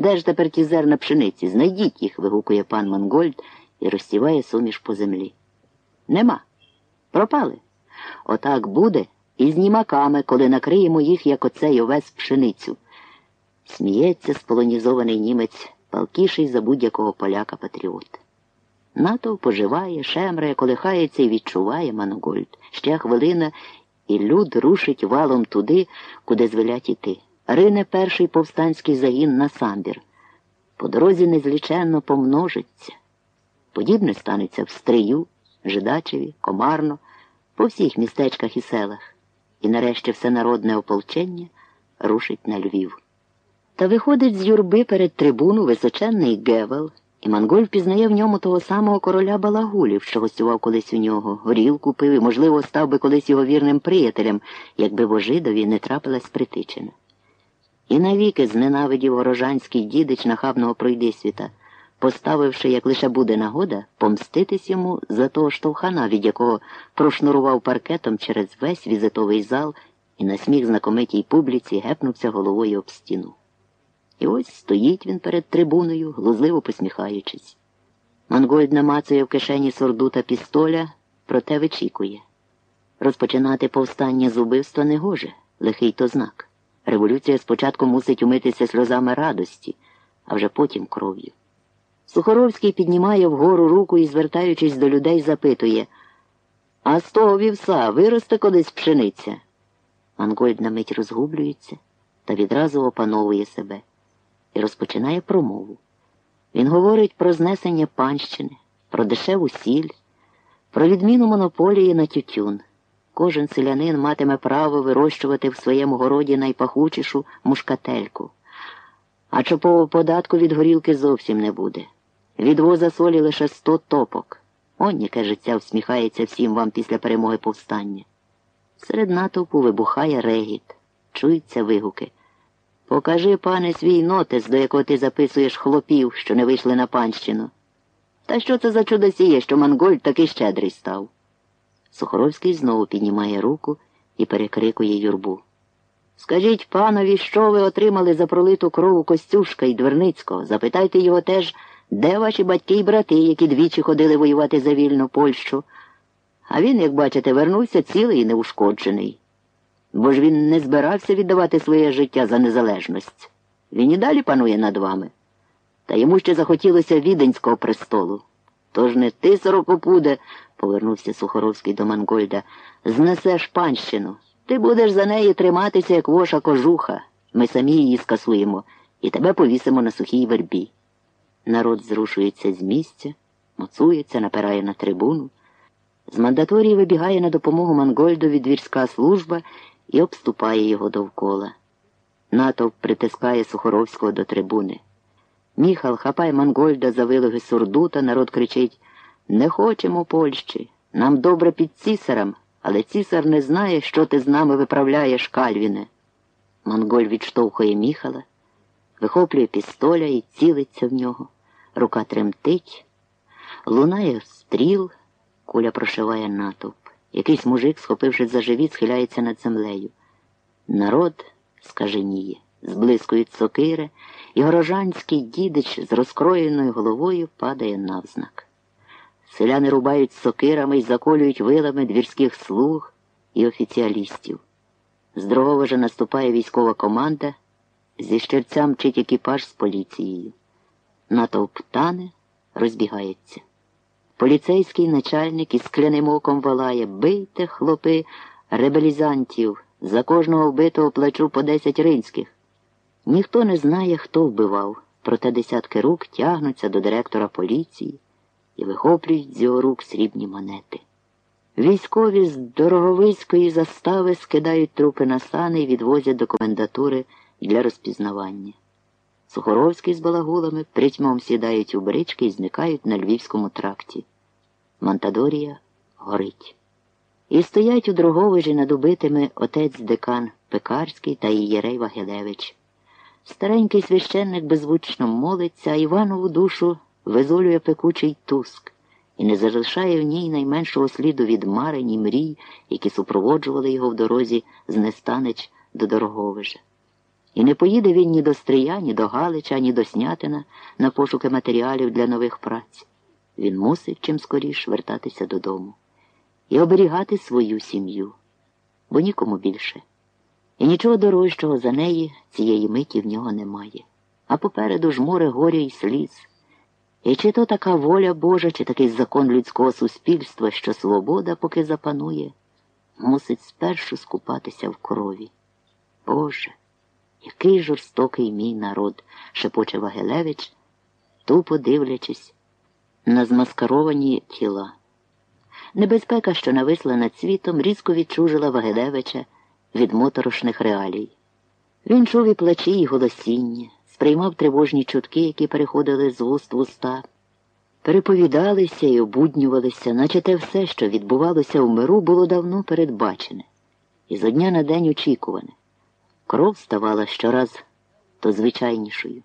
Де ж тепер ті зерна пшениці? Знайдіть їх, вигукує пан Мангольд і розсіває суміш по землі. Нема. Пропали. Отак буде і з німаками, коли накриємо їх, як оцей овес пшеницю. Сміється сполонізований німець, палкіший за будь-якого поляка патріот. Натовп ожива��, шемрає, колихається і відчуває Мангольд. Ще хвилина, і люд рушить валом туди, куди звелять іти. Рине перший повстанський загін на Самбір. По дорозі незліченно помножиться. Подібне станеться в Стрию, Жидачеві, Комарно, по всіх містечках і селах. І нарешті всенародне ополчення рушить на Львів. Та виходить з юрби перед трибуну височенний Гевел, і Мангольд впізнає в ньому того самого короля Балагулів, що гостював колись у нього, горілку пив і, можливо, став би колись його вірним приятелем, якби вожидові не трапилась притичина. І навіки зненавидів горожанський дідич нахабного пройдисвіта, поставивши, як лише буде нагода, помститись йому за того штовхана, від якого прошнурував паркетом через весь візитовий зал і на сміх знакомитій публіці гепнувся головою об стіну. І ось стоїть він перед трибуною, глузливо посміхаючись. Монгольд намацує в кишені сурдута пістоля, проте вичікує. Розпочинати повстання з убивства не гоже, лихий то знак. Революція спочатку мусить умитися сльозами радості, а вже потім кров'ю. Сухоровський піднімає вгору руку і, звертаючись до людей, запитує А з того вівса виросте колись пшениця? Мангольд на мить розгублюється та відразу опановує себе і розпочинає промову. Він говорить про знесення панщини, про дешеву сіль, про відміну монополії на тютюн. Кожен селянин матиме право вирощувати в своєму городі найпахучішу мушкательку. А чопового податку від горілки зовсім не буде. Від воза солі лише сто топок. Он яке життя всміхається всім вам після перемоги повстання. Серед натовпу вибухає регіт, чуються вигуки. Покажи, пане, свій нотис, до якого ти записуєш хлопів, що не вийшли на панщину. Та що це за чудосіє, що Монгольд такий щедрий став? Сухоровський знову піднімає руку і перекрикує юрбу. Скажіть панові, що ви отримали за пролиту крову Костюшка і Дверницького. Запитайте його теж, де ваші батьки і брати, які двічі ходили воювати за вільну Польщу. А він, як бачите, вернувся цілий і неушкоджений. Бо ж він не збирався віддавати своє життя за незалежність. Він і далі панує над вами. Та йому ще захотілося віденського престолу. Тож не ти, сорокопуде, повернувся Сухоровський до Мангольда, знесеш панщину. Ти будеш за неї триматися, як воша кожуха. Ми самі її скасуємо і тебе повісимо на сухій вербі. Народ зрушується з місця, моцується, напирає на трибуну. З мандаторії вибігає на допомогу Мангольдові двірська служба і обступає його довкола. Натовп притискає Сухоровського до трибуни. Міхал хапає Монгольда за вилоги сурдута, народ кричить Не хочемо Польщі. Нам добре під цісарем, але цісар не знає, що ти з нами виправляєш, Кальвіне. Монголь відштовхує міхала, вихоплює пістоля і цілиться в нього. Рука тремтить, лунає стріл, куля прошиває натовп. Якийсь мужик, схопившись за живіт, схиляється над землею. Народ скаженіє, зблискують сокири, і горожанський дідич з розкроєною головою падає навзнак. Селяни рубають сокирами і заколюють вилами двірських слуг і офіціалістів. З другого же наступає військова команда, зі щерцям мчить екіпаж з поліцією. Натовп тане, розбігається. Поліцейський начальник із скляним оком волає Бийте, хлопи, ребелізантів, за кожного вбитого плачу по десять ринських. Ніхто не знає, хто вбивав, проте десятки рук тягнуться до директора поліції і вихоплюють з його рук срібні монети. Військові з дороговицької застави скидають трупи на сани і відвозять до комендатури для розпізнавання. Сухоровський з балагулами притьмом сідають у брички і зникають на львівському тракті. Монтадорія горить. І стоять у Дроговижі над убитими отець декан Пекарський та Ієрей Вагелевич. Старенький священник беззвучно молиться, а Іванову душу визолює пекучий туск і не залишає в ній найменшого сліду від марень і мрій, які супроводжували його в дорозі з Нестанич до Дороговижа. І не поїде він ні до Стрия, ні до Галича, ні до Снятина на пошуки матеріалів для нових праць. Він мусить чим скоріш вертатися додому і оберігати свою сім'ю, бо нікому більше. І нічого дорожчого за неї цієї миті в нього немає. А попереду ж море горя й сліз. І чи то така воля Божа, чи такий закон людського суспільства, що свобода, поки запанує, мусить спершу скупатися в крові. Боже, який жорстокий мій народ, шепоче Вагелевич, тупо дивлячись на змаскаровані тіла. Небезпека, що нависла над світом, різко відчужила Вагелевича від моторошних реалій. Він чув і плачі, і голосіння, сприймав тривожні чутки, які переходили з вуст в уста, переповідалися і обуднювалися, наче те все, що відбувалося в миру, було давно передбачене, і зо дня на день очікуване. Кров ставала щораз то звичайнішою.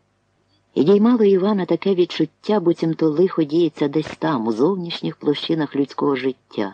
І діймало Івана таке відчуття, буцімто лихо діється десь там, у зовнішніх площинах людського життя,